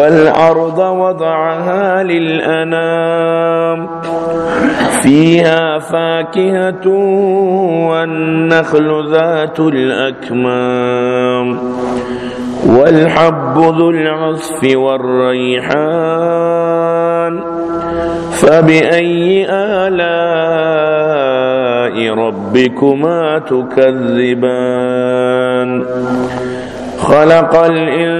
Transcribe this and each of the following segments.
والأرض وضعها للأنام. فيها فاكهة والنخل ذات الأكمام. والحب ذو العصف والريحان. فبأي آلاء ربكما تكذبان. خلق الإنسان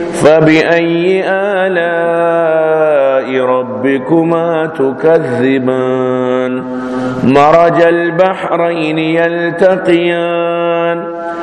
فبأي آلاء ربكما تكذبان؟ مرج البحرين يلتقيان.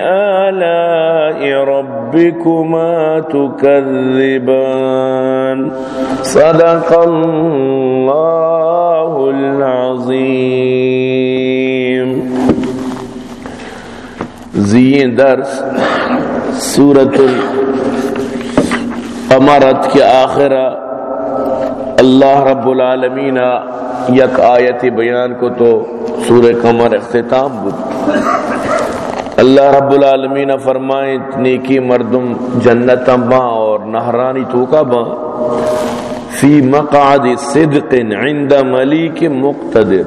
آلاء ربكما تكذبان؟ صدق الله العظيم. زی درس سورة القمرت کے آخرہ اللہ رب العالمین یک آیت بیان کو تو سورہ قمر اختتام بود۔ اللہ رب العالمین فرمائے، نیکی مردم جنت با اور نہرانی توکا با۔ فی مقعد صدق عند ملیک مقتدر۔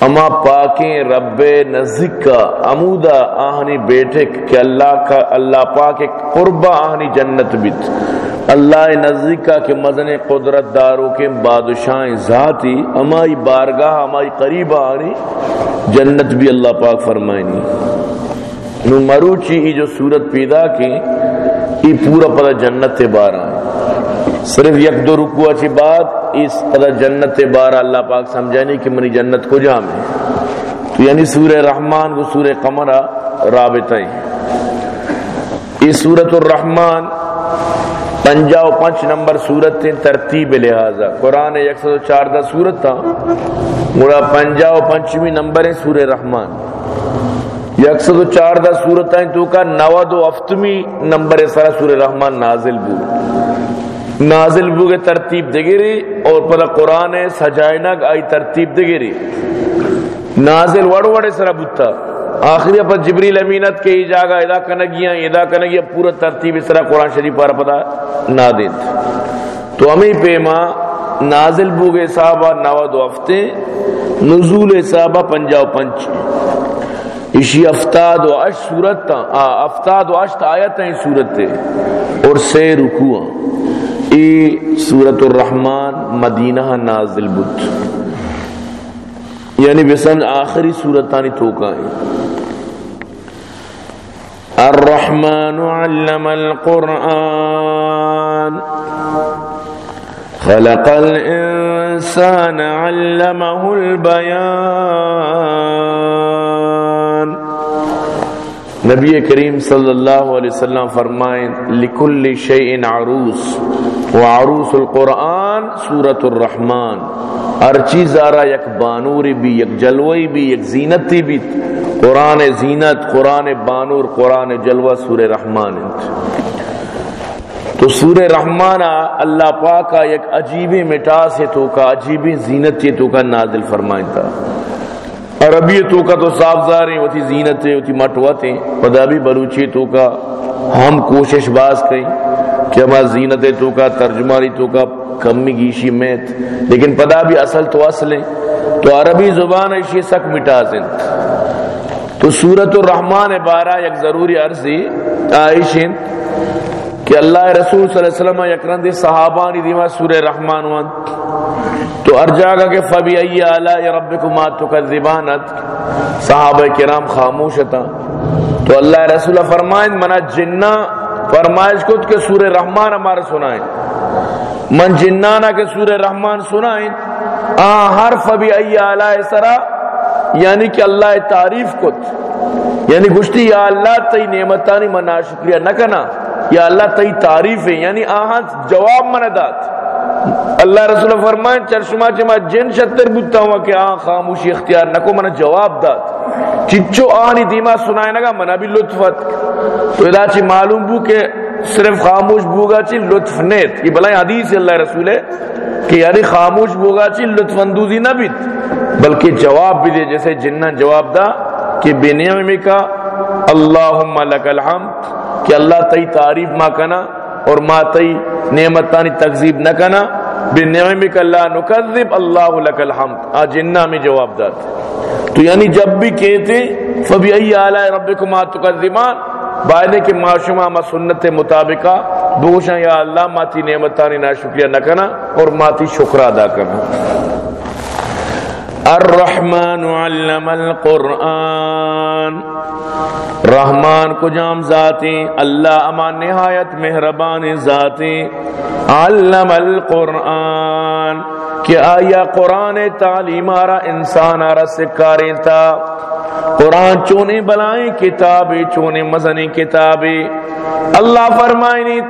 اما پاکیں رب نزدیک کا عمودہ آہنی بیٹے، کہ اللہ کا، اللہ پاک قربہ آہنی جنت بیت۔ اللہ نزدیک کا کہ مدن قدرت داروں کے بادشاہ ذاتی امائی بارگاہ امائی قریب آنی جنت بھی اللہ پاک فرمائنی نو مروچی ہی جو صورت پیدا کی، ای پورا پتہ جنت بارا صرف یک دو رکوع اچھی بات، اس پتہ جنت بارا اللہ پاک سمجھانی کہ منی جنت کو جامے تو یعنی سورہ رحمان کو سورہ قمرہ رابطہ ہیں۔ یہ سورت الرحمن پنجا و پنچ نمبر سورت تھے ترتیب لہذا۔ قرآن ایک سو چاردہ سورت تھا۔ مڑا پنجا و پنچمی نمبر ہے سورہ رحمان۔ یک سو چاردہ سورت ہیں تو کا نواد و افتمی نمبر سارا سورہ رحمان نازل بو۔ نازل بو کے ترتیب دگری اور پلا قرآن سجائنگ آئی ترتیب دگری نازل وڑ وڑے سرا بوتا۔ آخری پر جبریل امینت کے ہی جاگا، ادا کنگیاں ادا کنگیاں، پورا ترتیب اس طرح قرآن شریف پر پتا نہ دیت تو ہمیں پیما نازل بوگے صحابہ نواد و ہفتے، نزول صحابہ پنجا و پنچ۔ اسی افتاد و اش صورت تا افتاد و اشت آیت ہیں صورت تے۔ اور سے رکوع۔ ای سورت الرحمن مدینہ نازل بود۔ یعنی بسن آخری صورتانی توکا ہے۔ الرحمن علم القرآن۔ خلق الانسان علمه البیان نبی کریم صلی اللہ علیہ وسلم فرمائیں، لکل شیء عروس وعروس القرآن، سورة الرحمن۔ ہر چیز آرہ یک بانوری بھی، یک جلوی بھی، یک زینتی بھی۔ قرآن زینت، قرآن بانور، قرآن جلوہ سور رحمان۔ تو سور رحمان اللہ پاک کا ایک عجیبی مٹاس ہے تو کا، عجیبی زینت ہے تو کا نازل فرمائیں تھا عربی تو کا تو صاف ظاہر ہیں وہ زینت ہے وہ مٹوت ہیں پدابی بلوچی تو کا ہم کوشش باز کہیں کہ ہما زینت ہے تو کا ترجماری تو کا، کمی گیشی میت۔ لیکن پدا بھی اصل تو اصل ہے۔ تو عربی زبان ایشی سک مٹا زند۔ تو سورت الرحمن بارہ یک ضروری عرضی آئیشن کہ اللہ رسول صلی اللہ علیہ وسلم یکرند صحابانی دیما سور رحمان وان۔ تو ارجاگا کہ فبی ای آلائی ربکما تکذبانت صحابہ کرام خاموش تھا۔ تو اللہ رسول فرمائیں، منا جنہ فرمائش کت کہ سور رحمان ہمارے سنائیں۔ من جنانا کے سور رحمان سنائیں۔ آن حرف بھی ای آلائی سرا یعنی کہ اللہ تعریف کت۔ یعنی گشتی یا اللہ تی نعمتانی من شکریہ نہ کنا۔ یا اللہ تی تعریف ہے یعنی آہاں جواب من دات۔ اللہ رسول فرمائیں چرشما چما جن شتر بودتا ہوا کہ آہاں خاموشی اختیار نکو من جواب دات۔ چچو آہنی دیما سنائے نگا من بھی لطفت تو ادا چی معلوم بو کہ صرف خاموش بوگا چی لطف نیت۔ یہ بلائیں حدیث ہے اللہ رسول ہے کہ یعنی خاموش بوگا چی لطف اندوزی نہ بیت، بلکہ جواب بھی دے۔ جیسے جنہ جواب دا کہ بے نعمی کا اللہم لک الحمد کہ اللہ تی تعریف ما کنا اور ما تی نعمتانی تقزیب نہ کنا۔ بے نعمی کا اللہ نکذب اللہ لک الحمد۔ آ جنہ میں جواب دات تو یعنی جب بھی کہتے فبی ای آلائی ربکما تکذبان۔ بائدے کہ معاشمہ ما سنت مطابقہ بوشا یا اللہ ماتی نعمتانی نا شکریہ نہ کنا اور ماتی شکر ادا کرنا۔ الرحمن علم القرآن۔ رحمان کو جام ذاتی، اللہ اما نہایت مہربان ذاتی۔ علم القرآن، کہ آیا قرآن تعلیم آرہ انسان آرہ سکاری تا۔ قرآن چونے بلائیں کتابیں چونے مزنی کتابیں اللہ فرمائنی،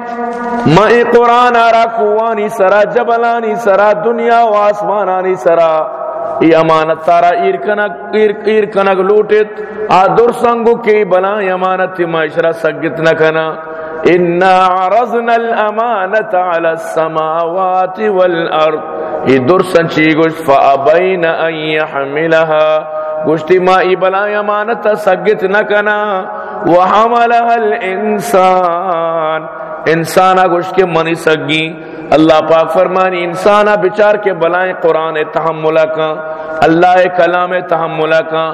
میں قرآن آرہ کوانی سرا، جبلانی سرا، دنیا و آسمانانی سرا۔ ای امانت تارا ایر کنگ لوٹت آدر سنگو کی بلائیں امانت معاشرہ سگت نکنا انا عرضنا الامانت على السماوات والارض ای در سنچی گوشت؟ فابین ان يحملها۔ گوشتی ما ای بلائیں امانت سگت نکنا وحملها الانسان انسانا گوشت کے منی سگی، اللہ پاک فرمانی انسانا بچار کے بلائیں قرآن تحملہ کا، اللہ کلام تحملہ کا۔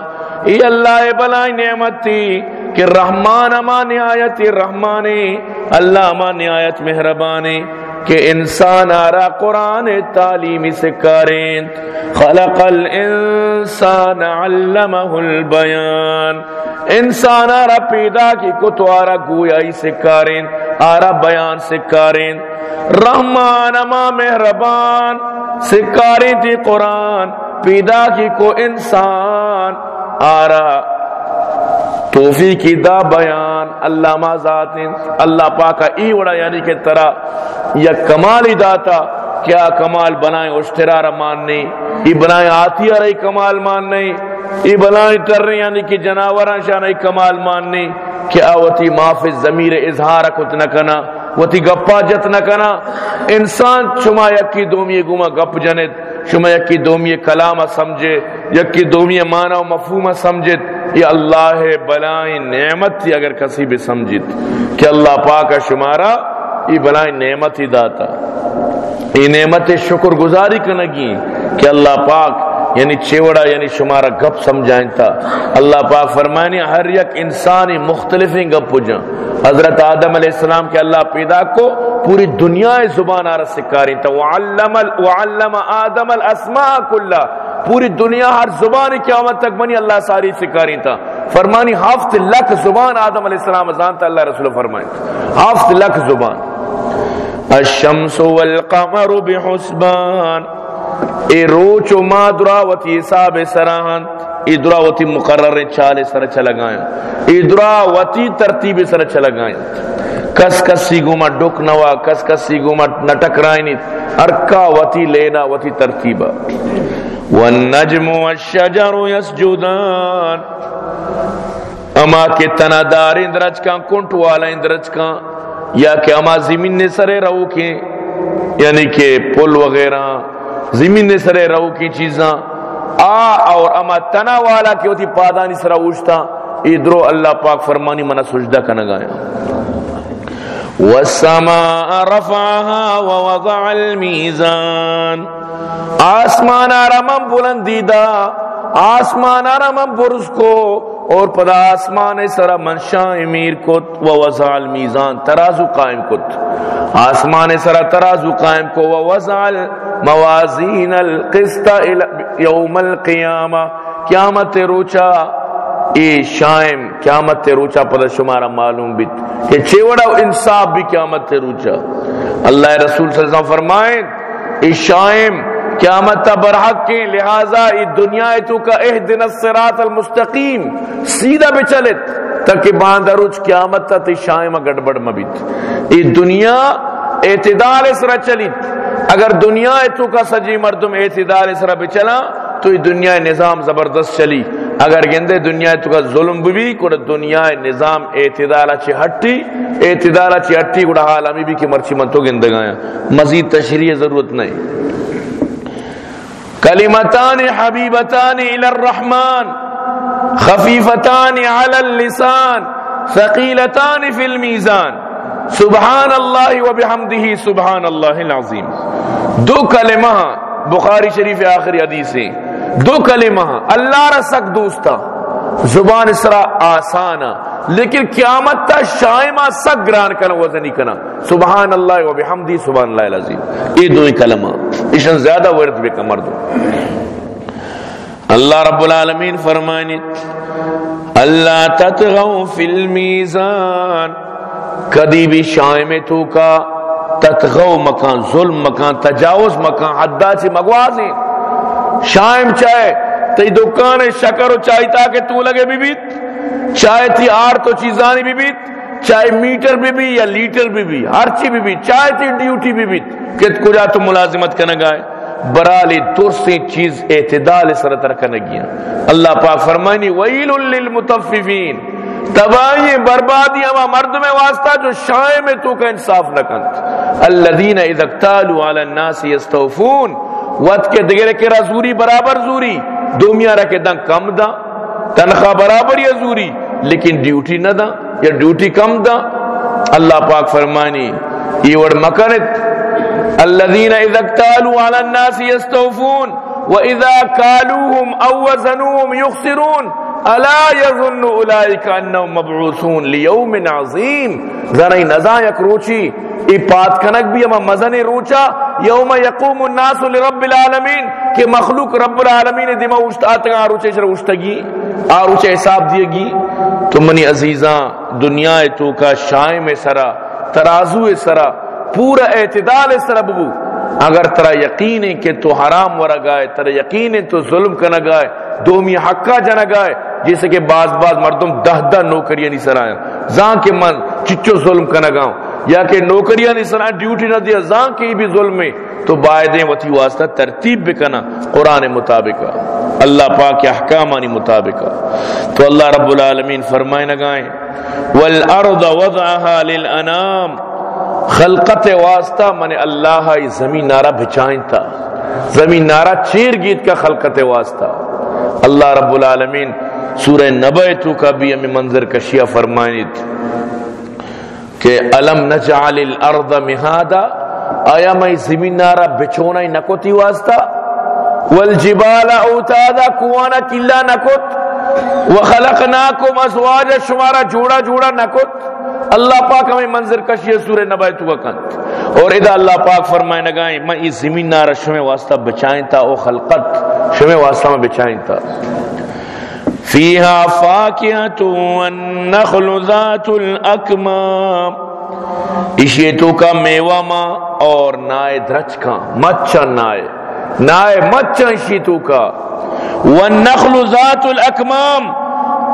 یہ اللہ بلائیں نعمت تھی کہ رحمان اما نہایت رحمانی اللہ اما نہایت مہربانی کہ انسان آرا قرآن تعلیمی سے کارین خلق الانسان علمہ البیان۔ انسان آرا پیدا کی کتو آرا گویائی سے کارین آرا بیان سے کارین رحمان اما مہربان سکاری تھی قرآن، پیدا کی کو انسان۔ آرا توفی کی دا بیان، اللہ ما اللہ پاکا ای وڑا یعنی کہ طرح یا کمال ہی داتا۔ کیا کمال بنائیں اشترار ماننے ای بنائیں آتی رہی کمال ماننے ای بنائیں تر رہی یعنی کہ جناوران شانہ کمال ماننے کہ آوتی معافی ضمیر اظہار کت نہ کنا، وتی گپا جت نہ کنا۔ انسان شما یکی دومی گما گپ جنت شما یکی دومی کلام سمجھے، یکی دومی معنی و مفہوم سمجھت یہ اللہ بلائیں نعمت تھی اگر کسی بھی سمجھت کہ اللہ پاک شمارا یہ بلائیں نعمت ہی داتا۔ یہ نعمت شکر گزاری کنگی کہ اللہ پاک یعنی چیوڑا یعنی شمارا گپ سمجھائیں تھا اللہ پاک فرمائنی ہر یک انسانی مختلف گپ پجا حضرت آدم علیہ السلام کے اللہ پیدا کو پوری دنیا زبان آرہ سکاری تھا وعلم, وعلم آدم الاسماء کلہ پوری دنیا ہر زبان قیامت تک بنی اللہ ساری سکاری تھا فرمانی ہفت لکھ زبان آدم علیہ السلام ازان اللہ رسول فرمائیں ہفت لکھ زبان۔ الشمس والقمر بحسبان. اے روچ و ما دراوتی حساب سراہن ای دراوتی مقرر چال سر چلا گائیں ای دراوتی ترتیب سر چلا گائیں کس کس سی گوما ڈک نوا، کس کس سی گوما نٹک رائنی ارکا وتی لینا وتی ترتیبا والنجم والشجر يسجدان اما کے تنا دار اندرج کا کنٹ والا اندرج کا یا کہ اما زمین نے سرے رو کے یعنی کہ پل وغیرہ، زمین نے سرے رو کی چیزاں، آ اور اما تنا والا کہ ہوتی پادانی سرا اوشتا ادرو اللہ پاک فرمانی منا سجدہ کا نگایا والسماء رفعها ووضع الميزان۔ آسمان آرام بلندی دا آسمان آرام برس کو اور پدا آسمان سرا منشا امیر کت و وزال میزان ترازو قائم کت۔ آسمان سرا ترازو قائم کو و وزال موازین القسط یوم القیامہ۔ قیامت روچا اے شائم، قیامت روچا پدا شمارا معلوم بیت۔ کہ چیوڑا انصاف بھی قیامت روچا اللہ رسول صلی اللہ علیہ وسلم فرمائیں اے شائم قیامت برحق کے لہذا ای دنیا تو کا اہدن الصراط المستقیم، سیدھا بے چلت، تاکہ باندروچ قیامت تا تی شائمہ گڑبڑ مبیت ای دنیا اعتدال اسرا چلیت اگر دنیا تو کا سجی مردم اعتدال اسرا بے چلا، تو ای دنیا نظام زبردست چلی۔ اگر گندے دنیا تو کا ظلم بھی کوڑا دنیا نظام اعتدال چی ہٹی، اعتدال چی ہٹی کوڑا حال ہمیں بھی کہ مرچی من تو گندگایا مزید تشریح ضرورت نہیں۔ کلمتان حبیبتان الى الرحمن، خفیفتان على اللسان، ثقیلتان فی المیزان۔ سبحان اللہ و بحمدہ سبحان اللہ العظیم۔ دو کلمہ، بخاری شریف آخری حدیث ہیں دو کلمہ، اللہ رسک دوستا۔ زبان اسرا آسانا لیکن قیامت تا شائمہ سک گران کنا، وزنی کنا۔ سبحان اللہ و بحمدی، سبحان اللہ العظیم۔ یہ دو کلمہ اشن زیادہ ورد بے کمر دو۔ اللہ رب العالمین فرمانی اللہ تتغو فی المیزان، کدی بھی شائم تو کا تتغو مکان، ظلم مکان، تجاوز مکان حدہ سے مگوازیں شائم چاہے تی دکان شکر و چائے تاکہ تو لگے بھی بیت۔ چائے تھی آر تو چیزانی بھی بیت، چاہے میٹر بھی بھی یا لیٹر بھی بھی ہر چی بھی بھی چاہے تھی ڈیوٹی بھی بیت، کہ کجا تو ملازمت کرنا گائے برالی درسی چیز اعتدال سرت رکھنے گیا۔ اللہ پاک فرمائنی، ویل للمتففین، تباہی بربادی اما مرد میں واسطہ جو شائع میں تو کا انصاف نہ کنت الذین اذا اقتالوا علی الناس یستوفون، وقت کے دگرے کے رزوری برابر زوری۔ دو میاں رکھے دن کم دا، تنخواہ برابر یا زوری، لیکن ڈیوٹی نہ دا، یا ڈیوٹی کم دا۔ اللہ پاک فرمانی، یہ وڑ مکنت الذین اذا اقتالوا علی الناس یستوفون واذا کالوهم او وزنوهم یخسرون۔ الا یظن اولئک انهم مبعوثون لیوم عظیم. ذرا نزا یک روچی. ای پات کنک بھی اما مزن روچا. یوم یقوم الناس لرب العالمین. کہ مخلوق رب العالمین دیما دماغ اشتاعت آروچے شر اشتگی آروچے حساب دیے گی تو منی عزیزاں، دنیا تو کا شائم سرا، ترازو سرا، پورا اعتدال سرا ببو. اگر ترا یقین ہے کہ تو حرام ورا گائے ترا یقین ہے تو ظلم کا نہ گائے دومی حقا جنا گائے جیسے کہ بعض بعض مردم دہ دہ نوکریاں نہیں سرائیں زاں کے من چچو ظلم کا نہ گاؤں۔ یا کہ نوکریاں نہیں سرائیں ڈیوٹی نہ دیا، زاں کی بھی ظلم میں۔ تو باعدیں وتی واسطہ ترتیب بھی کنا قرآن مطابق۔ اللہ پاک احکامانی مطابق۔ تو اللہ رب العالمین فرمائے نہ گائیں والارض وضعها للانام خلقت واسطہ من اللہ زمین نارا بچائیں تھا زمین نارا چیر گیت کا خلقت واسطہ۔ اللہ رب العالمین سورہ نبع تو کا بھی ہمیں منظر کشیہ فرمائنیت کہ علم نجعل الارض مہادا آیا میں زمین نارا بچونا ہی نکوتی واسطہ؟ والجبال اوتادا، کوانا کلا نکوت؟ وخلقناکم ازواج شمارا جوڑا جوڑا نکوت؟ اللہ پاک ہمیں منظر کشی سورہ نبع تو کا اور ادا اللہ پاک فرمائے نگائیں میں اس زمین نارا شمع واسطہ بچائیں تا، او خلقت شمع واسطہ میں بچائیں تا۔ فيها فاكهة والنخل ذات الأكمام اشیتو کا میوہ ماں اور نائے درچ کا مچا نائے۔ نائے مچھا اشیتو کا۔ والنخل ذات الاکمام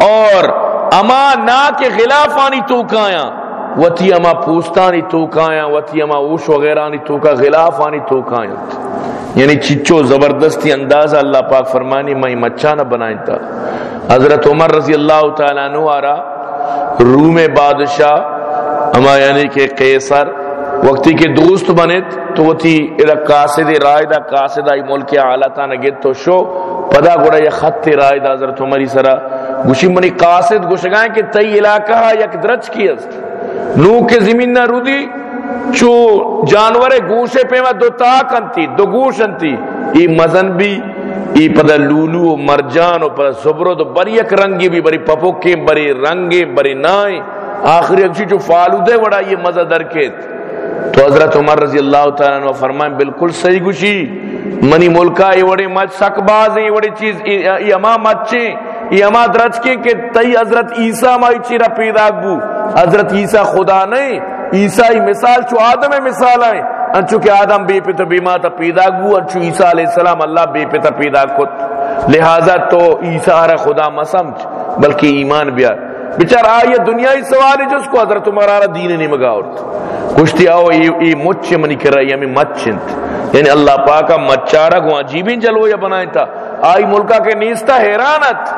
اور اما نا کے خلاف آنی تو کایا وتی اما پوستانی تو کایا وتی اما اوش وغیرہ آنی تو کا غلاف آنی تو کایا یعنی چچو زبردستی اندازہ اللہ پاک فرمانی، میں مچا نہ بنائیں تھا حضرت عمر رضی اللہ تعالیٰ عنہ آرا، روم بادشاہ، اما یعنی کہ قیصر، وقتی کے دوست بنت تو وہ تھی ادا قاصد رائدہ، قاصدہ ملک عالتا نگت تو شو، پدا گوڑا یہ خط رائدہ حضرت عمری سرا۔ گوشی منی قاصد گوشگائیں کہ تی علاقہ یک درچ کی است۔ نو کے زمین نہ رودی، چو جانور گوشے پہ میں دو تاک انتی، دو گوش انتی۔ ای مزن بھی، ای پدا لولو و مرجان و پدا زبرو دو بری یک رنگی بھی، بری پپوکے بری رنگے بری نائیں۔ آخری اکشی جو فالو دے وڑا یہ مزہ درکیت تو حضرت عمر رضی اللہ تعالیٰ نے فرمائیں، بالکل صحیح گوشی۔ منی ملکہ یہ وڑے مچ سک باز ہیں یہ وڑے چیز یہ اما مچیں۔ یہ اما درج کے کہ تئی حضرت عیسیٰ مائی چیرہ پیدا بو۔ حضرت عیسیٰ خدا نہیں عیسائی مثال، چو آدم مثال آئے انچو کہ آدم بے پتر بیما تا پیدا گو انچو عیسیٰ علیہ السلام اللہ بے پتر پیدا کت۔ لہذا تو عیسیٰ ہر خدا مسمچ بلکہ ایمان بیا بچار آئی دنیای سوال ہے جس کو حضرت عمر آرہ دین نہیں مگا اور کشتی آو ای مچ منی کر رہی ہمیں مچنت یعنی اللہ پاکا مچارہ کو عجیبین جلو یا بنائیں تھا آئی ملکہ کے نیستا حیرانت۔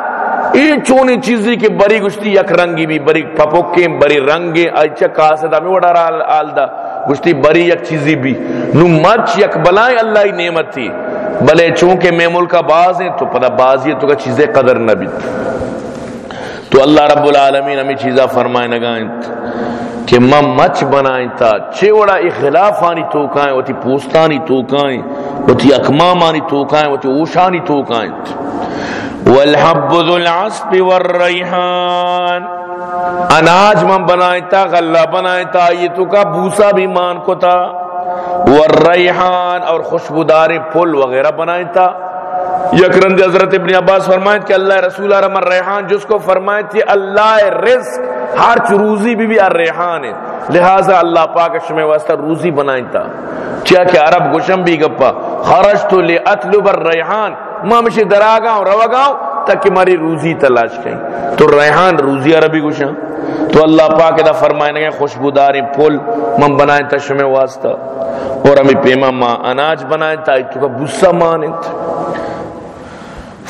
این چونی چیزی کے بری گشتی، یک رنگی بھی بری پپوکیں، بری رنگیں اچھا کاسد ہمیں وڑا رہا آل دا گشتی، بری یک چیزی بھی۔ نو مچ یک بلائیں اللہ ہی نعمت تھی۔ بلے چونکہ میں ملکہ باز ہیں تو پتہ بازی تو کا چیزیں قدر نہ بھی۔ تو اللہ رب العالمین ہمیں چیزہ فرمائے نگائیں کہ مم مچ بنائیں تا چھے وڑا اخلاف آنی توکائیں وہ تی پوستانی توکائیں وہ تی اکمام آنی توکائیں وہ تی اوشانی توکائیں۔ والحب ذو العصب والریحان اناج من بنائیں تا، غلہ بنائیں تا، یہ تو کا بوسا بھی مان کو تا۔ والریحان اور خوشبودار پل وغیرہ بنائیں تا۔ یکرند حضرت ابن عباس فرمائیں کہ اللہ رسول رحمان ریحان جس کو فرمائیں تھی، اللہ رزق ہر چروزی بھی بھی الریحان ہے۔ لہذا اللہ پاک شمع واسطہ روزی بنائیں تا چیا کہ عرب گشم بھی گپا۔ خرجتو لی اطلب الریحان۔ ماں مشی دراگاؤں روگاؤں تاکہ ماری روزی تلاش کریں۔ تو ریحان روزی عربی گشاں تو اللہ پاک دا فرمائیں گے خوشبوداری پل من بنائیں تا شمع واسطہ۔ اور ہمیں پیما ماں اناج بنائیں تا تو کا بسا مانیں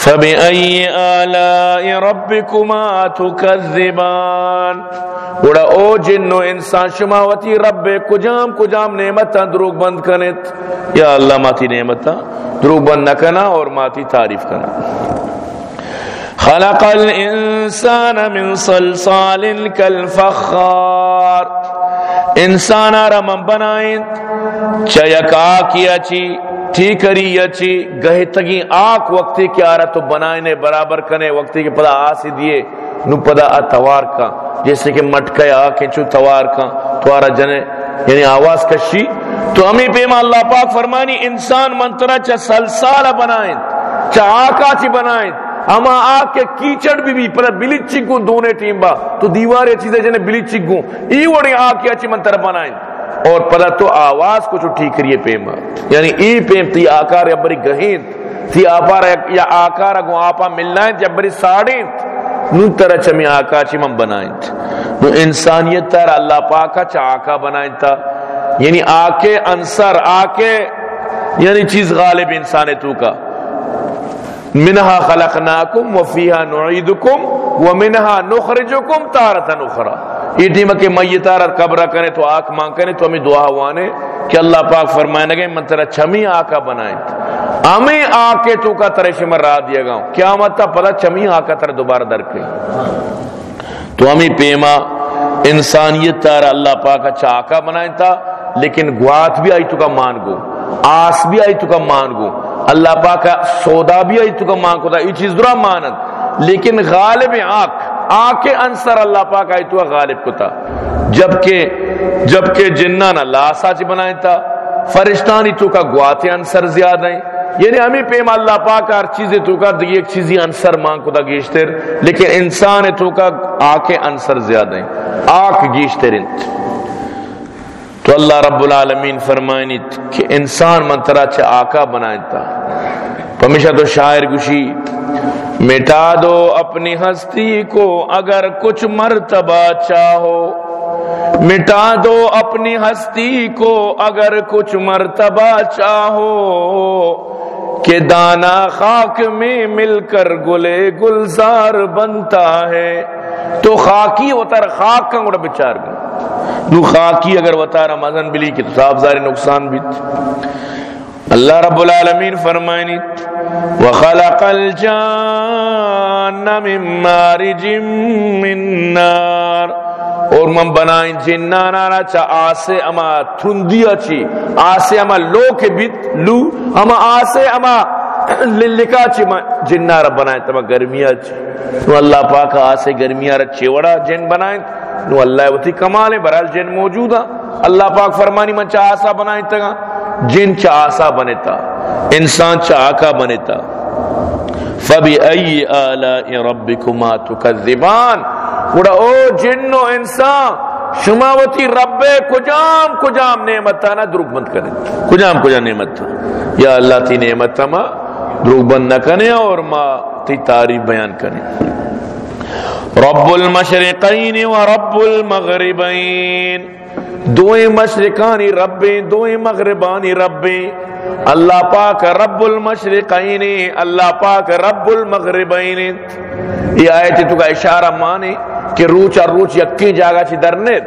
فبأي آلاء ربكما تكذبان بڑا او جنو انسان شماوتی رب کجام کجام نعمتا دروگ بند کنت یا اللہ ماتی نعمتا دروگ بند نکنا اور ماتی تعریف کنا خلق الانسان من صلصال كالفخار انسان آرہ من بنائیں چیک آکی اچھی ٹھیکری یچی گہے تگی آک وقتی کی آرہ تو بنائنے، برابر کنے، وقتی کی پدا آسی دیے نو پدا اتوار کا۔ جیسے کہ مٹکے آکیں چو توار کا تو آرہ جنے یعنی آواز کشی۔ تو ہمیں پیما اللہ پاک فرمانی، انسان منترہ چا سلسال بنائیں، چا آکا چی بنائیں۔ اما آگ کے کیچڑ بھی بھی پر بلی چگوں دونے ٹیم با۔ تو دیوارے چیزیں جنے بلی چگوں ای وڑی آگ کی اچھی منتر بنائیں۔ اور پدا تو آواز کو چھو کریے پیما یعنی ای پیم تی آکار یا بری گہین تی آپار یا آکار اگو آپا ملنائیں یا بری ساڑیں نو ترہ چمی آکا چی من بنائیں نو انسانیت تر اللہ پاکا چا آکا بنائیں تا۔ یعنی آکے انصر آکے یعنی چیز غالب انسانیتو کا۔ منہا خلقناکم وفیہا نعیدکم ومنہا نخرجکم تارتا نخرا یہ ٹیم کے میتار قبرہ کرے تو آنکھ مانگ کرے تو ہمیں دعا ہوانے کہ اللہ پاک فرمائے لگے، من تیرا چھمی آکا بنائیں۔ ہمیں آکے تو کا ترے شمر را دیا گا۔ قیامت تا پتا چھمی آکا تر دوبارہ در کے۔ تو ہمیں پیما انسانیت تارا اللہ پاک اچھا آکا بنائیں تا، لیکن گوات بھی آئی تو کا مان گو آس بھی آئی تو کا مان گو اللہ پاک سودا بھی آئی تو کا مان کو تا یہ چیز درہ مانت۔ لیکن غالب آنکھ آنکھ انصر اللہ پاک آئی تو غالب کو تا۔ جبکہ جبکہ جنہ نہ لاسا چی بنائیں تا، فرشتانی تو کا گواتے انصر زیادہ ہیں۔ یعنی ہمیں پیم اللہ پاک ہر چیزیں تو کا دیکھ ایک چیزی انصر مانگ کو دا گیشتر، لیکن انسان تو کا آنکھ انصر زیادہ ہیں۔ آنکھ گیشتر انت تو اللہ رب العالمین فرمائنی کہ انسان من چھ آقا بنائیتا پمیشہ تو شاعر گوشی، مٹا دو اپنی ہستی کو اگر کچھ مرتبہ چاہو۔ مٹا دو اپنی ہستی کو اگر کچھ مرتبہ چاہو۔ کہ دانا خاک میں مل کر گلے گلزار بنتا ہے۔ تو خاکی ہوتا رہا خاک کا گوڑا بچار گا۔ نو خاکی اگر وطارا مزن بلی کی تو صاحب زاری نقصان بیت. اللہ رب العالمین فرمائنی، وخلق الجان من مارج من نار۔ اور من بنائیں جنانا چا آسے اما تھندیا چی، آسے اما لو کے بیت، لو، اما آسے اما للکا چی جنہ رب بنائیں تما گرمیا چی۔ نو اللہ پاک آسے گرمیا رچ چیوڑا جن بنائیں۔ نو اللہ وتی کمال ہے برحال جن موجودا اللہ پاک فرمانی من چا آسا بنائیں تگا جن چا آسا بنتا انسان چا آکا بنتا فبی ای آلائی ربکما تکذبان۔ گوڑا او جن و انسان شماوتی رب کجام کجام نعمت تھا نا دروگ بند کریں کجام کجام نعمت تھا یا اللہ تی نعمت تھا ما دروگ بند نہ کریں اور ما تی تعریف بیان کریں رب المشرقین و رب المغربین. دوئیں مشرقانی ربیں، دوئیں مغربانی ربیں. اللہ پاک رب المشرقین، اللہ پاک رب المغربین. یہ آیت تو کا اشارہ مانے کہ روچ اور روچ یکی جاگا چی درنیت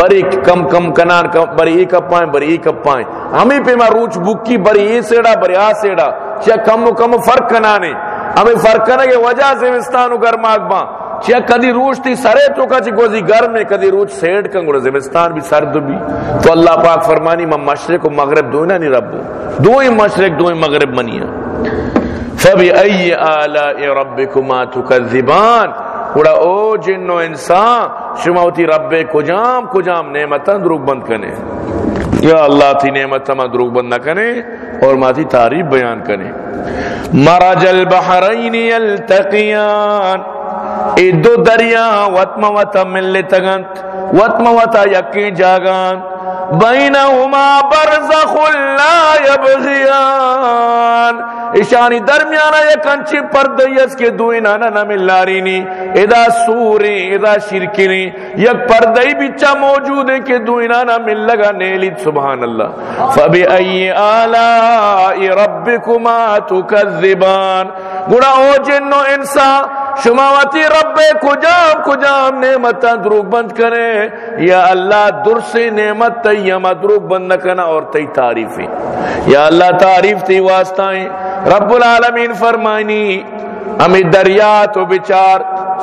بری کم کم کنان کم، بری ایک اپائیں بری ایک اپائیں ہمیں پہ میں روچ بکی، بری ای سیڑا، بری آ سیڑا. چیا کم کم فرق کنانے ہمیں فرق کرنے کے وجہ سے وستانو گرماک باں. چیا کدی روچ تھی سرے تو کا چی گوزی گھر میں، کدی روچ سیڑ کنگو زمستان بھی سرد بھی۔ تو اللہ پاک فرمانی میں مشرق و مغرب دوئنا نہیں رب دوئیں مشرق دوئیں مغرب منیا ہاں۔ فبی ای آلائی ربکما تکذبان۔ اڑا او جن و انسان شماوتی رب کجام کجام نعمتاں دروگ بند کنے۔ یا اللہ تی نعمت ما دروگ بند نہ کنے اور ما تی تعریف بیان کنے۔ مرج البحرین یلتقیان۔ ای دو دریا وطم وطم مل تگنت وطم وطا یکی جاگان بینہما برزخ لا یبغیان اشانی درمیانا یک انچی پردیس کے دوئی نانا نملارینی ادا سوری، ادا شرکینی یک پردی بچا موجود ہے کہ دوئی نانا مل لگا نیلیت سبحان اللہ۔ فبی ای آلائی ربکما تکذبان۔ گڑا او جنو انسان شماوتی رب کجام کجام نعمت دروگ بند کرے یا اللہ در سے نعمت تیما دروگ بند نہ کرنا اور تی تعریفی یا اللہ تعریف تی واسطائیں رب العالمین فرمائنی، ہمیں دریا تو بچار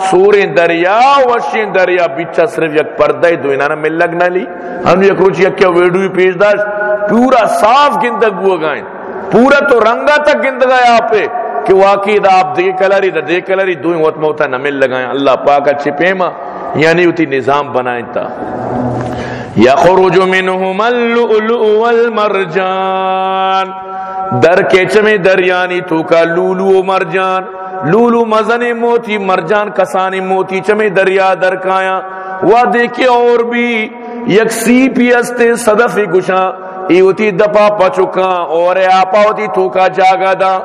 سوریں دریا وشیں دریا بچا صرف یک پردہ دو انہانا مل لگ نہ لی ہم یک روچ یک کیا ویڈوی پیش داشت، پورا صاف گندگ ہوا گائیں۔ پورا تو رنگا تک گندگا ہے آپ پہ، کہ واقعی دا آپ دے کلری، دا دے کلری دوئی وقت موتا نمل لگائیں اللہ پاک اچھے پیما یعنی اتی نظام بنائیں تا۔ یخرج منہم اللؤلؤ والمرجان۔ در کیچمے دریانی تو کا لولو و مرجان، لولو مزن موتی، مرجان کسانی موتی چمے دریا در کایا دیکھے اور بھی یک سی پی استے صدف گشاں ایوتی دپا پچکا اور آپا ہوتی تو کا جاگا دا۔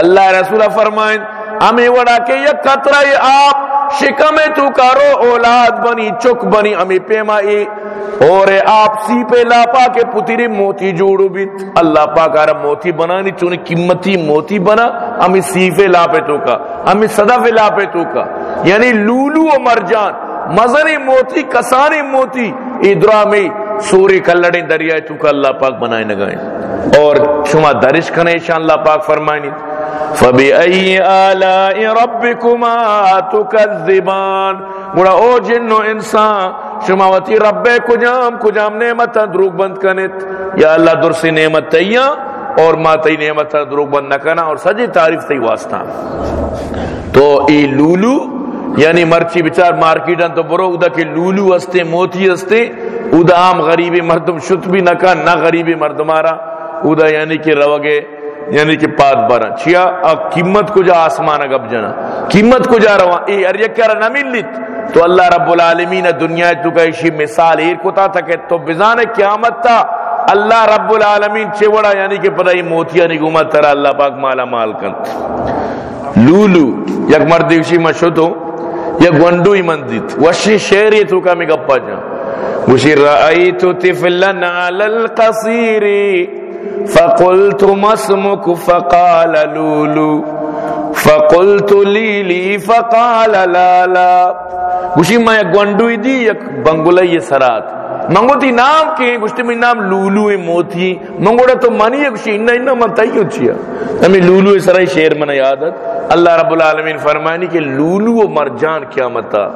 اللہ رسول فرمائیں ہمیں وڑا کہ یک قطرہ آپ شکم تو کارو اولاد بنی، چک بنی، ہمیں پیما ای اور آپ سی پہ لاپا کے پتری موتی جوڑو بیت اللہ پاک آرہ موتی بنانی چونی قیمتی موتی بنا۔ ہمیں سی پہ لاپے تو کا، ہمیں صدا پہ لاپے تو کا۔ یعنی لولو و مرجان مزنی موتی کسانی موتی ادرا میں سوری کلڑی دریائے تو کا اللہ پاک بنائے نگائیں اور شما درش کنے شان اللہ پاک فرمائنی۔ فبأي آلاء ربكما تكذبان گوڑا او جن و انسان شما وتی رب کجام کجام نعمت دروگ بند کنت۔ یا اللہ، درسی نعمت تیاں اور ما تی نعمت دروگ بند نہ کنا اور سجی تعریف تی واسطہ۔ تو ای لولو یعنی مرچی بچار مارکیٹن تو برو، ادا کہ لولو استے موتی استے ادا عام غریبی مردم شت بھی نہ کن نہ غریبی مردمارا ادا یعنی کہ روگے یعنی کہ پاد برا چیا قیمت کو جا آسمان گب جنا؟ قیمت کو جا روا؟ ای اریا کیا نہ ملت تو اللہ رب العالمین دنیا تو کا اسی مثال ایر کتا تھا کہ تو بزان قیامت تا اللہ رب العالمین چوڑا یعنی کہ پتہ ہی موتیا نہیں گھوما ترا اللہ پاک مالا مال کن۔ لولو، یک مردیوشی مشہدو یک گونڈو ہی مندیت۔ وشی شیری تو کا میں گپا جا وشی رأیتو تفلن علی القصیری فقلت مسمک فقال لولو۔ فقلت لیلی فقال لالا گوشی میں یک گونڈوی دی، یک بنگولی سرات۔ منگو تی نام کے گوشتی میں نام لولو موتی۔ منگو تو منی ہے گوشی انہ انہ من تائی کیوں چیا ہمیں لولو سرائی شیر من یادت اللہ رب العالمین فرمائنی کہ لولو و مرجان قیامتا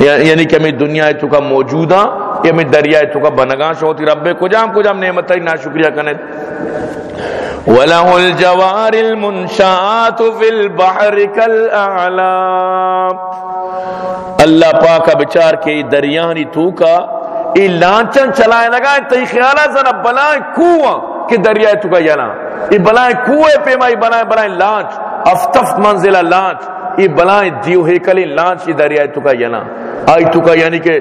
یعنی کہ ہمیں دنیا تو کا موجودہ، یا ہمیں دریائے تو کا بنگان شوتی۔ رب کجام کجام نعمتائی ناشکریہ کنے۔ وَلَهُ الْجَوَارِ الْمُنْشَآتُ فِي الْبَحْرِ كَالْأَعْلَامِ. اللہ پاک بچار کے دریانی تو کا ای لانچن چلائے لگا تی خیالہ زنا بلائیں کوہ کہ دریائے تو کا یلا ای بلائیں کوہ پیما ای بلائیں بلائیں لانچ، افتفت منزلہ لانچ، ای بلائیں دیو ہیکلی لانچ ای دریائے تو کا یلا آئی تو کا یعنی کہ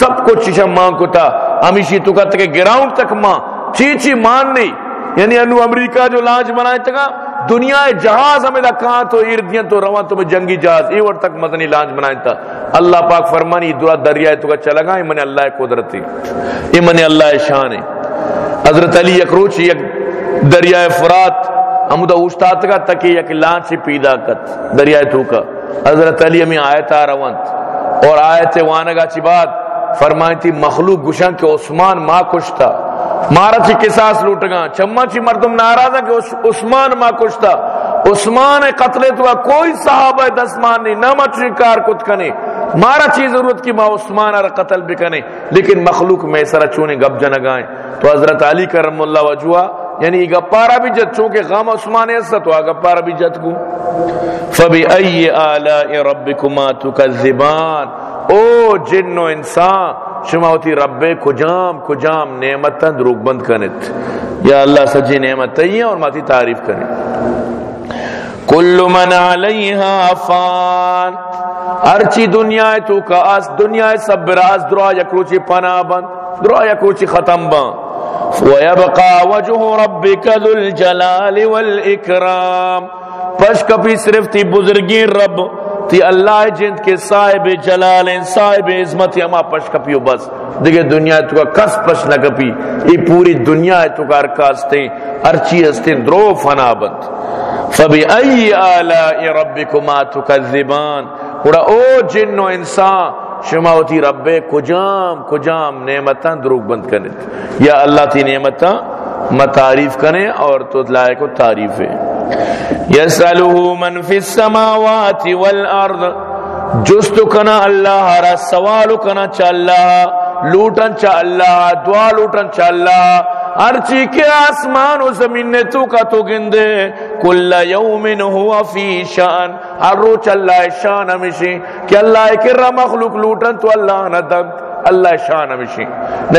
سب کچھ چیشا مان کو تا ہمیشی تو کا تک گراؤنڈ تک ماں، چیچی مان نہیں یعنی انو امریکہ جو لانچ بنائے تکا، دنیا جہاز ہمیں دا کہاں تو اردیاں تو رواں تو جنگی جہاز، ای وقت تک مدنی لانچ بنائے تا۔ اللہ پاک فرمانی دعا دریائے تو کا چلا گا یہ اللہ قدرتی۔ یہ اللہ شان ہے۔ حضرت علی اکروچ یک دریائے فرات، ہم دا اوشتات کا تکی یک لانچ پیدا کت، دریائے تو کا۔ حضرت علی ہمیں آیتا روانت اور آیت وانگا چی بات، فرمائی تھی، مخلوق گشن کہ عثمان ماں کشتا مارا چی قصاص لوٹ گا چما چی مردم ناراض ہے کہ عثمان ماں کشتا عثمان قتل تو کوئی صحابہ دسمان نہیں، نہ مچی کار کت کنے۔ مارا چی ضرورت کی ماں عثمان ار قتل بکنے لیکن مخلوق میں سر چونے گب جنگائیں تو حضرت علی کرم اللہ وجوہ یعنی گپارا بھی جت، چونکہ غم عثمان ایسا تو گپارا بھی جت کو فبی ای آلائی ربکما تکذبان۔ او جن و انسان شما ہوتی رب کجام کجام نعمتاں دروگ بند کنت. یا اللہ سجی نعمت ہیں اور ماتی تعریف کریں. کل من علیہا فان ہرچی دنیا تو کا اس، دنیا سب براز درا یکروچی پناہ بند درا یکروچی ختم بند. ويبقى وجه ربك ذو الجلال والإكرام پش کبھی صرف تی بزرگی رب تی اللہ جند کے صاحب جلال صاحب عظمت اما پش کپیو بس۔ دیکھے دنیا تو کا کس پش نہ کپی۔ یہ پوری دنیا ہے تو کا ارکاستے ارچی ہستے درو فنا بند۔ فبی ای آلائی ربکما تکذبان۔ اور او جن و انسان، شما ہوتی رب کجام کجام نعمتاں دروگ بند کرنے۔ یا اللہ تی نعمتاں متعریف کریں اور تو لائق کو تعریف ہے یسألہ من فی السماوات والارض جست کنا اللہ را سوال کنا چا اللہ، لوٹن چا اللہ، دعا لوٹن چا اللہ، ارچی کے آسمان و زمین نے تو کا تو گندے، کل یوم ہوا فی شان، ہر روچ اللہ شان ہمیشی، کہ اللہ کرا مخلوق لوٹن تو اللہ نہ دگ اللہ شان ہمیشہ۔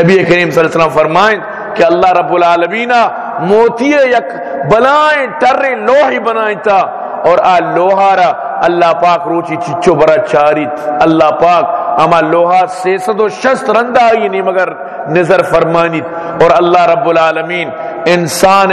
نبی کریم صلی اللہ علیہ وسلم فرمائیں کہ اللہ رب العالمین موتی یک بلائیں ٹرے لوہی بنائیں تا۔ اور آ لوہارا، اللہ پاک روچی چچو برا چاریت، اللہ پاک اما لوہا سیسد و شست رندہ آئی نہیں مگر نظر فرمانیت۔ اور اللہ رب العالمین انسان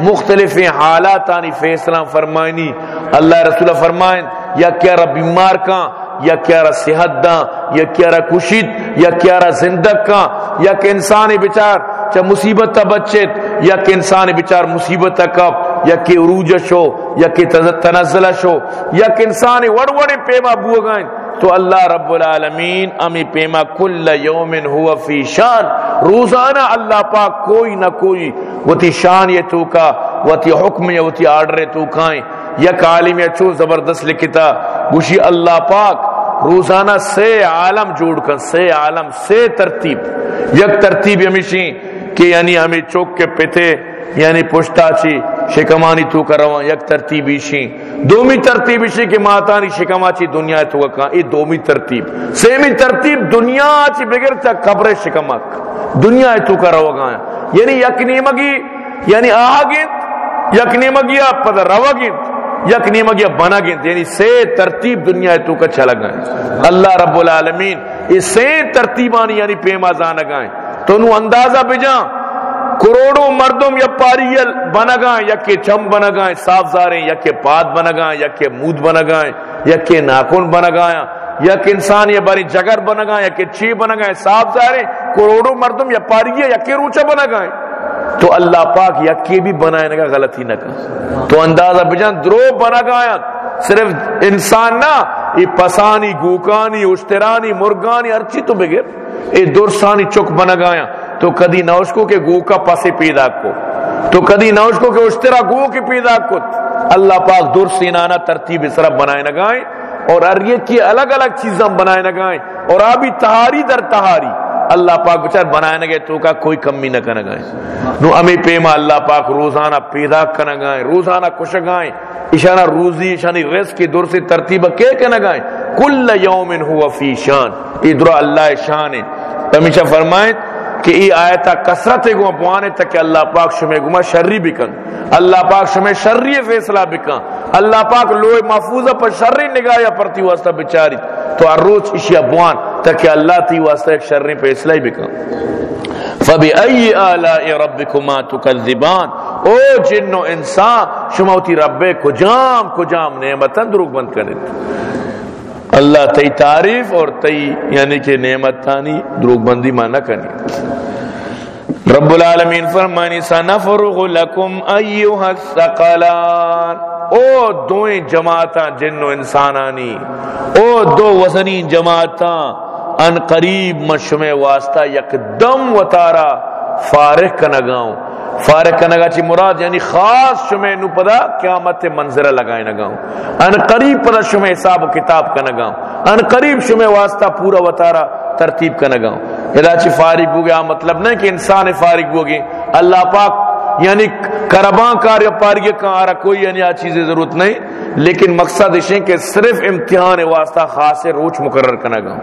مختلف حالات آنی فیصلہ فرمانی اللہ رسول فرمائن، یا کیا رب بیمار کا یا کیا رہا صحت دا یا کیا رہا کشید، یا کیا رہا زندگ کا یا کہ انسان بچار چا مصیبت تا بچت یا کہ انسان بچار مصیبت تا کب یا کہ عروج شو، یا کہ تنزل شو، یا کہ انسان وڑ وڑ پیما بو گائیں۔ تو اللہ رب العالمین امی پیما کل یوم ہوا فی شان۔ روزانہ اللہ پاک کوئی نہ کوئی وہ تی شان یہ تو کا وہ تی حکم یہ وہ تی آرڈر تو کائیں یک عالم یا چو زبردست لکھتا گوشی اللہ پاک روزانہ سے عالم جوڑ کر سے عالم، سے ترتیب۔ یک ترتیب ہمیشی کہ یعنی ہمیں چوک کے پتے یعنی پشتا چی۔ شکمانی تو کروا یک ترتیبی شی دومی ترتیبی شی کہ ماتانی شکما چی دنیا تو کا ای دومی ترتیب. سیمی ترتیب دنیا چی بغیر تا قبر شکمک دنیا تو کروا گا یعنی یک نیمگی یعنی آہا گیت، یک نیمگی آپ پتہ روا گیت، یک نیمگ یا بنا گنت یعنی سے ترتیب دنیا تو کا چلا گئے؟ اللہ رب العالمین، یہ سے ترتیبانی یعنی پیما زانا گئے. تو نو اندازہ بجا کروڑوں مردم یا پاریل بنا گائیں یا کہ چم بنا گائیں صاف زاریں یا کہ پاد بنا گائیں یا کہ مود بنا گائیں یا کہ ناکن بنا گائیں یا کہ انسان یا باری جگر بنا گائیں یا کہ چی بنا گائیں صاف زاریں کروڑوں مردم یا پاریل، یا کہ روچہ بنا گائیں تو اللہ پاک یکی بھی بنائے نگا غلطی نہ کر تو اندازہ بجان درو بنا گایا صرف انسان نہ، یہ پسانی، گوکانی، اشترانی مرگانی ہر چیز تو بغیر، یہ درسانی چک بنا گایا تو کدی نوشکو کے گو کا پاسے پیدا کو، تو کدی نوشکو کے اشترا گو کی پیدا کو۔ اللہ پاک دور درسینانہ ترتیب اس طرح بنائے نہ گائیں اور اریت کی الگ الگ چیزیں بنائے نہ گائیں۔ اور ابھی تہاری در تہاری۔ اللہ پاک بچار بنائے نہ گئے تو کا کوئی کمی نہ کرنا گائیں۔ نو امی پیما اللہ پاک روزانہ پیدا کرنا گائیں، روزانہ کش گائیں۔ اشانہ روزی اشانی رزق کی دور سے ترتیب کے کرنا گائیں۔ کل یوم ہوا فی شان۔ ادھر اللہ شان ہے۔ ہمیشہ فرمائیں کہ ای آیتا کسرت گو اپوانے تک اللہ پاک شمع گما شرری بکن اللہ پاک شمع شرری فیصلہ بکن اللہ پاک لوہ محفوظہ پر شرری نگاہ یا پرتی واسطہ بچاری۔ تو ہر روز اشی اپوان تک اللہ تی واسطہ ایک شرری فیصلہ بکن فبی ای آلائی ربکما تکذبان۔ او جن و انسان شموتی رب کجام کجام نعمتن دروگ بند کرنے اللہ تی تعریف اور تی یعنی کہ نعمت تانی دروگ بندی مانا کرنی۔ رب العالمین فرمانی سنفرغ لکم ایوہ الثقلان۔ او دوئیں جماعتاں جن و انسانانی۔ او دو وزنی جماعتاں، ان قریب مشمع واسطہ یک دم و تارا فارغ کنگاؤں۔ فارغ کنگا چی مراد یعنی خاص شمع نو پدا قیامت منظرہ لگائیں نگاؤں ان قریب پدا شمع حساب و کتاب کا کنگاؤں ان قریب شمع واسطہ پورا و تارا ترتیب کنگاؤں ادا چی فارغ ہو گیا مطلب نہیں کہ انسان فارغ ہو گئی اللہ پاک یعنی کرباں کار یا پاری کا آرہ کوئی یعنی آ چیزیں ضرورت نہیں، لیکن مقصد اشیں کہ صرف امتحان واسطہ خاص روچ مقرر کرنا گا۔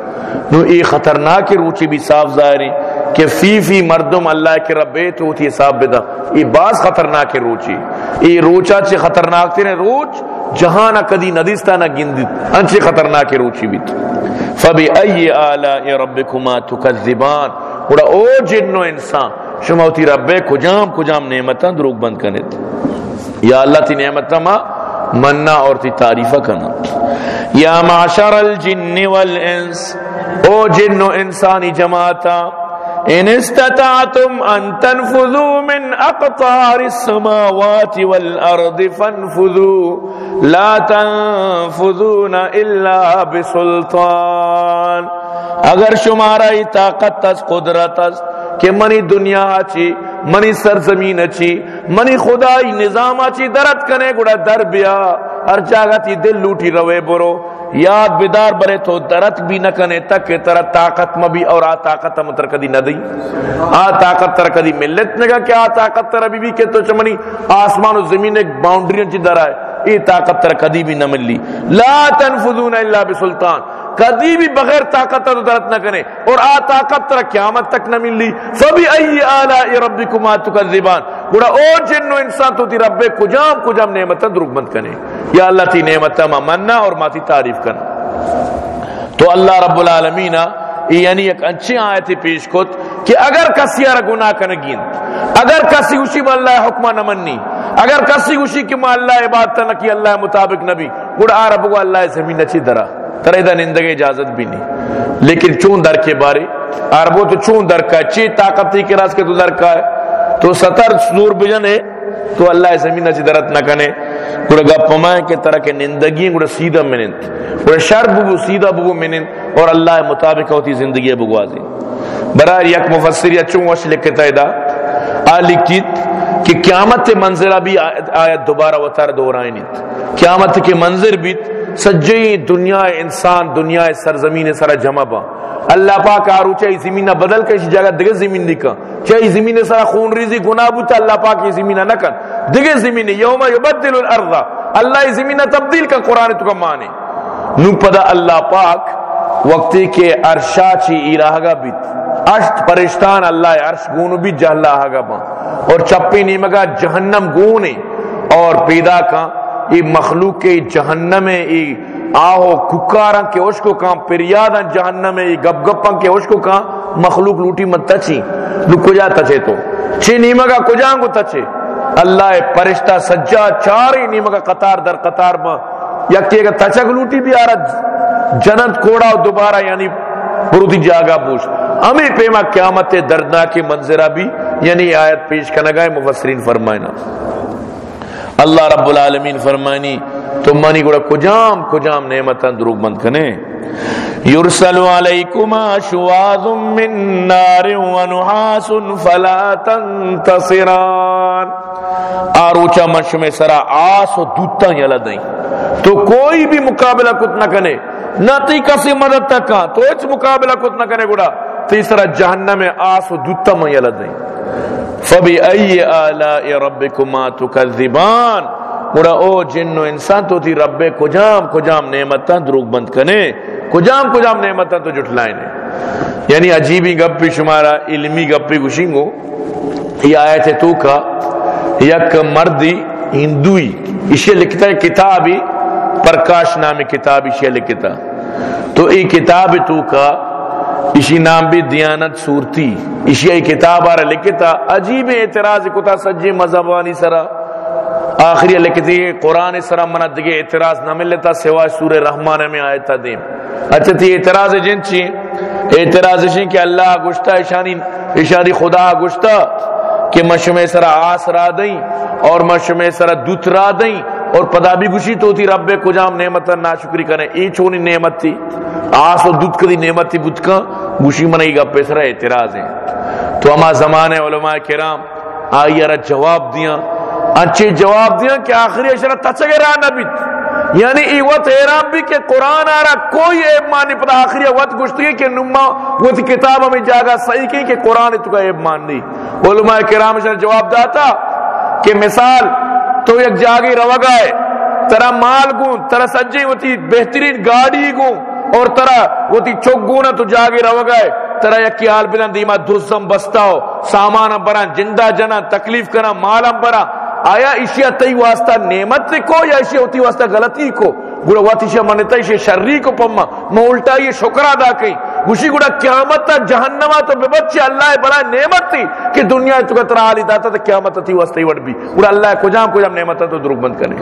نو ای خطرناک روچی بھی صاف ظاہر ظاہری کہ فی فی مردم اللہ کے ربے تو تھی صاحب بدا ای باز خطرناک روچی۔ ای روچا چی خطرناک تیرے روچ، جہاں نہ کدی ندیستا نہ گندت انچی خطرناک روچی بھی فبی ای آلائی ربکما تکذبان۔ بڑا او جنو انسان شموتی رب کجام کجام نعمتاں دروگ بند کرنے یا اللہ تی نعمتاں ما مننا اور تی تعریفہ کرنا۔ یا معشر الجن والانس، او جن و انسانی جماعتا ان استطعتم ان تنفذوا من اقطار السماوات والارض فانفذوا، لا تنفذون الا بسلطان۔ اگر شمارا طاقت تس قدرت تس کہ منی دنیا چی منی سرزمین چی منی خدای نظام چی درد کنے گڑا در بیا، ہر جاگہ تی دل لوٹی روے برو۔ یاد بیدار برے تو درد بھی نہ کنے، تک کہ ترہ طاقت مبی اور آ طاقت ہم تر کدی نہ دی۔ آ طاقت تر کدی ملت نگا کہ آ طاقت تر ابھی بھی کہ تو چمنی آسمان و زمین ایک باؤنڈری چی در آئے یہ طاقت تر کدی بھی نہ ملی۔ لا تنفذون الا بسلطان۔ کدی بھی بغیر طاقت تو درد نہ کرے اور آ طاقت ترا قیامت تک نہ ملی۔ فبی ای آلاء ربکما تکذبان۔ گڑا او جن و انسان تو تی رب کجام کجام نعمت درگ بند کنے۔ یا اللہ تی نعمت ما مننا اور ما تی تعریف کرنا تو اللہ رب العالمین یعنی ایک اچھی آیت پیش کت کہ اگر کسی ارا گناہ کنگین اگر کسی اسی میں اللہ حکمہ نہ مننی، اگر کسی اسی کہ میں اللہ عبادت نہ کی، اللہ مطابق نبی گڑا آ رب اللہ زمین اچھی درہ۔ ترے نندگے اجازت بھی نہیں۔ لیکن چون در کے بارے عربو تو چون در کا چی طاقت تھی کے راز کے تو در کا ہے، تو ستر نور بجن ہے تو اللہ زمین چی درت نہ کنے گڑا گا پمائے کے طرح کے نندگی گڑا سیدھا مننت گڑا شر بگو، سیدھا بگو مننت اور اللہ مطابق ہوتی زندگی بگوازی برای یک مفسر یا چون وش لکھتا ہے دا۔ آلی کیت کہ قیامت منظرہ بھی آیت دوبارہ وطار دورائیں نیت۔ قیامت کے منظر بھی سجی دنیا انسان، دنیا سرزمین سر جمع با. اللہ پاک آرو چاہی زمین بدل کے اسی جگہ دگے زمین دکا چاہی زمین سر خون ریزی گناہ بوتا، اللہ پاک یہ زمین نکن. دگے زمین یوم یبدل الارض. اللہ زمین تبدیل کا قرآن تو کا مانے نو پدا اللہ پاک وقتی کے ارشا چی ایراہگا بیت. اشت پرشتان اللہ عرش گونو بھی جہلا آگا با. اور چپی نیمگا جہنم گونے. اور پیدا کا ای مخلوق کے جہنم ای آہو ککارا کے اوش کو کام پریادا جہنم ای گپ گپا کے اوش کو کام مخلوق لوٹی مت تچی لو کجا تچے تو؟ چی نیمگا کجاں کو تچے اللہ پرشتہ سجا چاری نیمگا قطار در قطار با یکی اگر تچک لوٹی بھی آرہ جنت کوڑا دوبارہ یعنی پروتی جاگا پوچھ ہمیں پیما قیامت دردناک منظرہ بھی یعنی آیت پیش کنگائے مفسرین فرمائنا۔ اللہ رب العالمین فرمائنی تم منی گوڑا کجام کجام نعمتان دروگ مند کنے؟ یرسل علیکما شواظ من نار و نحاس فلا تنتصران۔ آروچا مشم سرا آس و دوتا یلا دیں تو کوئی بھی مقابلہ کت نہ کنے، نہ تی کسی مدد تکا، تو اچ مقابلہ کت نہ کنے گوڑا تیسرا جہنم آس و دوتا من یلا دیں فبی ای آلائی ربکما تکذبان گوڑا او جن و انسان تو تی رب کجام کجام نعمتاں دروگ بند کنے، کجام کجام نعمتاں تو جٹلائیں یعنی عجیبی گپی شمارا علمی گپی گشنگو، یہ آیت تو کا، یک مردی ہندوئی، اسے لکھتا ہے کتابی، پرکاش نامی کتاب اسے لکھتا۔ تو یہ کتاب تو کا اسی نام بھی دیانت صورتی اسی ای کتاب آرہ لکھتا، عجیب اعتراض کتا، سجی مذہبانی سرا۔ آخری لکھتی ہے قرآن سرا منہ دگے اعتراض نہ ملتا، سوائے سور رحمان میں آیتا دیم۔ اچھا تی اعتراض جن چی؟ اعتراض جن کہ اللہ گشتا اشانی اشانی خدا گشتا، کہ مشمع سرا آس را دیں اور مشمع سرا دوت را دیں۔ اور پدا بھی گوشی تو تھی، رب کجام نعمت ناشکری کریں ای چونی نعمت تھی۔ آس و دودھ کدی نعمت تھی بدھ کا۔ گوشی منئی گا پیسرا اعتراض ہیں۔ تو ہما زمان علماء کرام، آئی ارہ جواب دیا۔ اچھے جواب دیا کہ آخری اشرا تچگے رہا نبیت یعنی ای وقت حیران بھی کہ قرآن آ رہا کوئی عیب مانی پتا آخری وقت گشتی ہے کہ نما وہ کتاب ہمیں جاگا صحیح کی کہ قرآن تو کا عیب مان دی علماء کرام اشرا جواب داتا کہ مثال تو یک جاگی روگا ہے۔ ترا مال گون ترا سجی ہوتی بہترین گاڑی گون اور ترا ہوتی چوک گونا تو جاگی روگا ہے۔ ترا یکی حال بدن دیما درزم بستاو سامان بران جندہ جنا، تکلیف کرا مالم برا۔ آیا اشیاء تی واسطہ نعمت کو یا اشیاء ہوتی واسطہ غلطی کو؟ گوڑا واتیشا منتا اشیاء شرری کو پما۔ میں الٹا یہ شکر ادا کئی گوشی گوڑا قیامت تا جہنما تو بے بچے اللہ بڑا نعمت تھی کہ دنیا تو کترا حالی داتا تا قیامت تھی واسطہ ہی بھی۔ گوڑا اللہ کجام کجام نعمت تو دروگ بند کرنے۔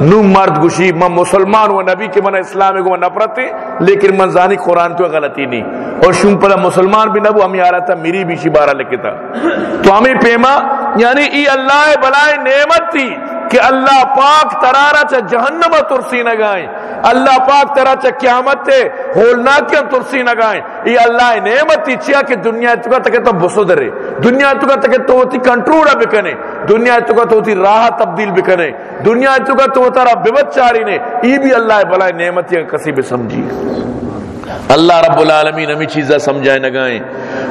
نو مرد گوشی من مسلمان و نبی کے من اسلام کو من نفرت تھی، لیکن من زانی قرآن تو غلطی نہیں۔ اور شون پر مسلمان بھی نبو ہمیں آ رہا تھا میری بھی بارہ لکھتا۔ تو ہمیں پیما یعنی ای اللہ بلائے نعمت تھی۔ کہ اللہ پاک ترارا چا جہنم ترسی نگائیں اللہ پاک ترا چا قیامت تے ہولنا ہولناکیاں ترسی نگائیں یہ اللہ نعمت تھی چیا کہ دنیا تو تکے تو بسو درے دنیا تو تکے تو ہوتی کنٹرول بکنے۔ دنیا تو تو ہوتی راہ تبدیل بکنے۔ دنیا تو تو ہوتا رہا بیوت چاری نے۔ یہ بھی اللہ بلائے نعمت کسی بھی سمجھی۔ اللہ رب العالمین ہمیں چیزیں سمجھائے نگائیں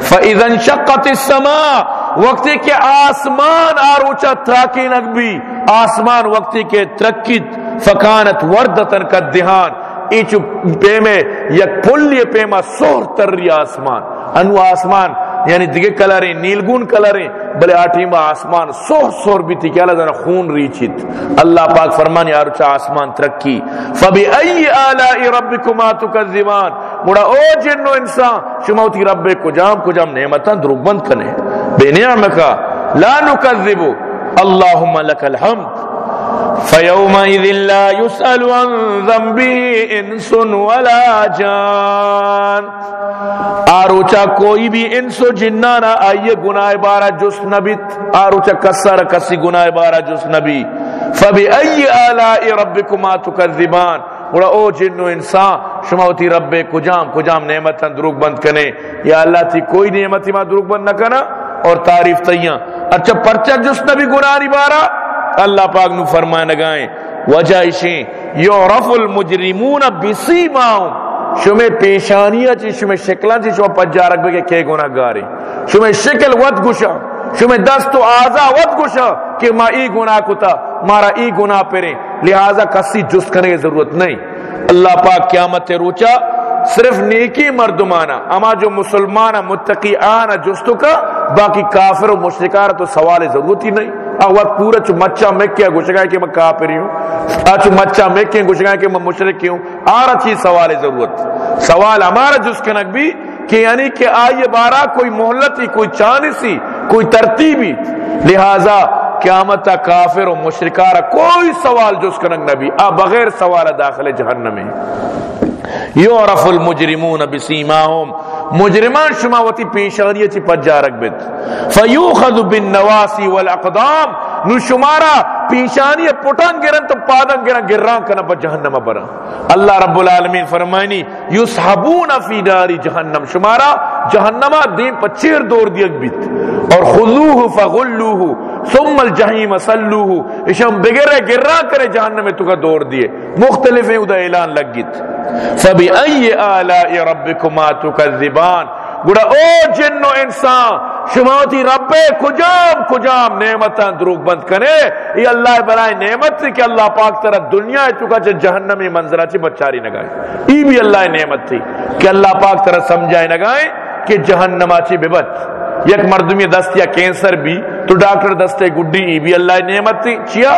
فَإِذَا انشَقَّتِ السَّمَاء وقتی کے آسمان آروچا تراکی نگبی آسمان وقتی کے ترکیت فکانت وردتن کا دہان ایچو پیمے یک پلی پیما سور تر ری آسمان انو آسمان یعنی دیگه کلریں، نیلگون کلریں، بلے آٹھی با آسمان سور سور بھی تھی کہ اللہ دانا خون ریچت اللہ پاک فرمانی آرچا آسمان ترکی۔ فبی ای آلائی ربکما تکذبان۔ مڑا او جن و انسان شموتی رب کو جام کو جام نعمتاں دروگ بند کنے۔ بے لا نکذبو اللہم لک الحمد. فَيَوْمَئِذٍ لَا يُسْأَلُ عَنْ ذَنْبِهِ انس ولا جان. آروچا کوئی بھی انس و جنانا آئیے گناہ بارا جس نبیت آروچا کسر کسی گناہ بارا جس نبی. فَبِأَيِّ آلَاءِ رَبِّكُمَا تُكَذِّبَانِ بڑا او جن و انسان، شما ہوتی رب کجام کجام نعمتاں دروگ بند کنے. یا اللہ تھی کوئی نعمتی ما دروگ بند نہ کنا؟ اور تعریف تیاں اچھا پرچہ جس نبی گناہ بارا اللہ پاک نو فرمائے نگائیں وجہ اشیں یعرف المجرمون بسیماؤں شمع پیشانیاں چی شمع شکلاں چی شمع پجارک بگے کے گناہ گارے شمع شکل ود گشا شمع دست و آزا ود گشا کہ ما ای گناہ کتا، مارا ای گناہ پریں۔ لہذا کسی جس کرنے کی ضرورت نہیں۔ اللہ پاک قیامت روچا، صرف نیکی مردمانہ، اما جو مسلمانہ متقی جستو کا باقی کافر و مشرکار تو سوال ضرورت ہی نہیں۔ وقت پورا چو مچا مکیا گوشگا کہ میں کافر ہوں۔ آچو مچا مکیا گوشگا کہ میں مشرک ہوں۔ آرہ چیز سوال ضرورت۔ سوال ہمارا جس کنک بھی کہ یعنی کہ آئیے بارہ کوئی محلتی کوئی چانسی کوئی ترتیبی لہذا قیامت کافر و مشرکارا کوئی سوال جس کنک نبی، آ، بغیر سوال داخل جہنم میں۔ یعرف المجرمون بسیماہم۔ مجرمان شما وتی پیشانی چی پجا رکھ بیت فیوخذ بالنواسی والاقدام. نو شمارا پیشانی پٹان گرن تو پادن گرن گران کنا با جہنم برا. اللہ رب العالمین فرمائنی، یسحبون فی داری جہنم. شمارا جہنم دین پچیر دور دیگ بیت اور خذوه فغلوه ثم الجحیم صلوه اشم بغیر گران کرے جہنم تو کا دور دیے۔ مختلف ہیں ادا اعلان لگ گیت فبی ای آلاء ربکما تکذبان۔ گوڑا او جن و انسان شماتی رب کجام کجام نعمتاں دروگ بند کرے۔ یہ اللہ برائے نعمت تھی کہ اللہ پاک طرح دنیا ہے چکا چھے جہنمی منظرہ چھے بچاری نگائے۔ ای بھی اللہ نعمت تھی کہ اللہ پاک طرح سمجھائے نگائے کہ جہنمہ چھے ببت۔ یک مردمی دستیا کینسر بھی تو ڈاکٹر دستے گڈی ای بھی اللہ نعمت تھی چیا؟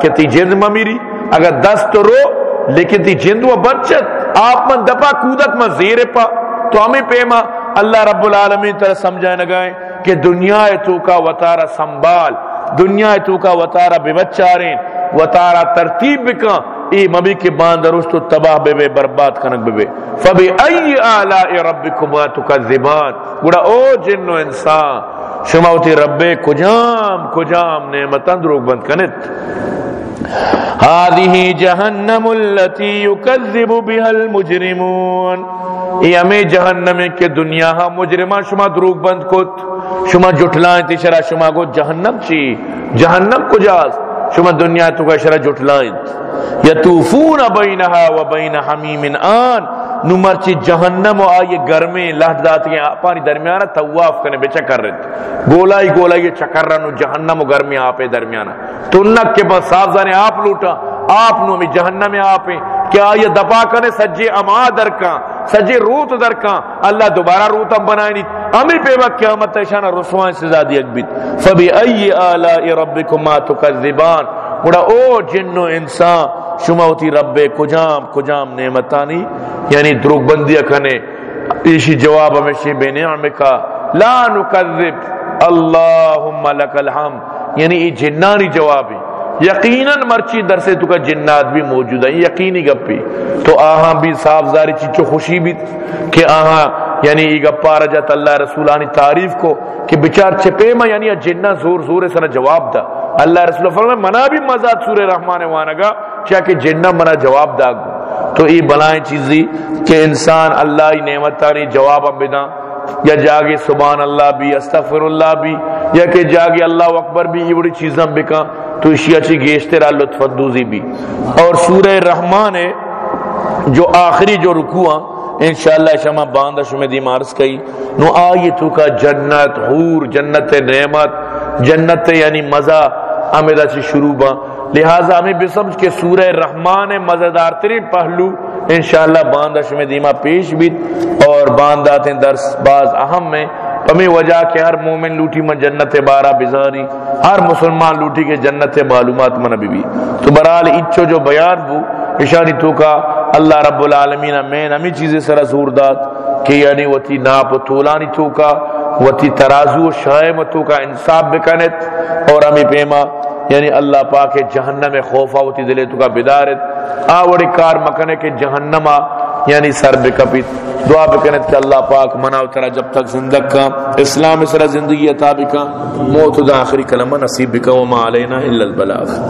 کہ تی جند ممیری اگر دست رو، لیکن تی جند و بچت آپ من دپا کودک من زیر پا۔ تو ہمیں پیما، اللہ رب العالمین طرح سمجھائے نگائیں کہ دنیا تو کا وطارہ سنبھال، دنیا تو کا وطارہ بے بچاریں وطارہ ترتیب بکا ای مبی کے باندر اس تو تباہ بے بے، برباد کنک بے بے۔ فبی ای آلاء ربکما تکذبان۔ گوڑا او جن و انسان شماوتی رب کجام کجام نعمتان دروگ بند کنت۔ هذه جہنم التي يكذب بها المجرمون۔ ای ہمیں جہنم کے دنیا ہاں مجرمہ، شما دروگ بند کت۔ شما جٹلائیں تی شرع شما کو جہنم چی؟ جہنم کجاز شما دنیا تو کا شرع جٹلائیں یتوفون بینہا و بین حمیم آن۔ نمر چی جہنم و آئیے گرمیں لہٹ داتی ہیں پانی درمیانہ تواف کرنے بے چکر رہت گولائی گولائی چکر رہنو جہنم و گرمی آپے درمیانہ۔ تو نک کے پاس صاف زانے آپ لوٹا۔ آپ نو میں جہنم آپے کیا یہ دبا کرنے سجے اما درکاں سجے روت درکاں اللہ دوبارہ روت ہم بنائیں نہیں۔ امی پہ وقت قیامت شانہ رسوائیں سے زیادی اکبت فبی ای آلاء ربکما تکذبان۔ بڑا او جن و انسان، شما ہوتی رب کجام کجام نعمتانی۔ یعنی دروگ بندی کنے ایشی جواب ہمیشہ بے نعمکا لا نکذب، اللہم لک الحمد۔ یعنی یہ جنانی جوابی یقیناً مرچی در سے تو کا جنات بھی موجود ہے یقینی گپی۔ تو آہاں بھی صاف زاری چیچو خوشی بھی کہ آہاں یعنی یہ گپا رجت اللہ رسولانی تعریف کو کہ بچار چھپے میں یعنی جنہ زور زور سنا جواب دا۔ اللہ رسول فرمائے، منا بھی مزاد سور رحمان وانگا، چاہ کہ جنہ منا جواب دا۔ گو تو یہ بلائیں چیزی کہ انسان اللہ ہی نعمت تاری جواب اب بدا یا جاگے سبحان اللہ بھی، استغفر اللہ بھی، یا کہ جاگے اللہ اکبر بھی، یہ بڑی چیزاں بکا تو اشیاء چی گیشتے رہا لطف اندوزی بھی۔ اور سورہ رحمان ہے، جو آخری جو رکوع انشاءاللہ شما باندہ شما دی مارس کئی۔ نو آئی تو کا جنت، حور، جنت نعمت، جنت یعنی مزہ امیدہ چی شروع با۔ لہٰذا ہمیں بھی سمجھ کہ سورہ رحمان مزدار ترین پہلو انشاءاللہ باندہ شما دیما پیش بیت اور باندہ درس باز اہم میں پمی وجہ کہ ہر مومن لوٹی من جنت بارہ بزاری، ہر مسلمان لوٹی کے جنت معلومات من بی بی تو برحال اچھو جو بیان بو اشانی تو کا اللہ رب العالمین امین نمی چیزیں سر زور داد کہ یعنی وتی ناپ و طولانی تو کا، وتی ترازو و شائم تو کا انصاب بکنت اور ہمیں پیما یعنی اللہ پاک جہنم خوفا ہوتی دلے تو کا بدارت آوڑی کار مکنے کے جہنما یعنی سر بے بکپیت دعا بکنت کہ اللہ پاک مناو ترا جب تک زندگ کا۔ اسلام سرا زندگی عطا بکا۔ موت دا آخری کلمہ نصیب بکا۔ وما علینا الا البلاغ۔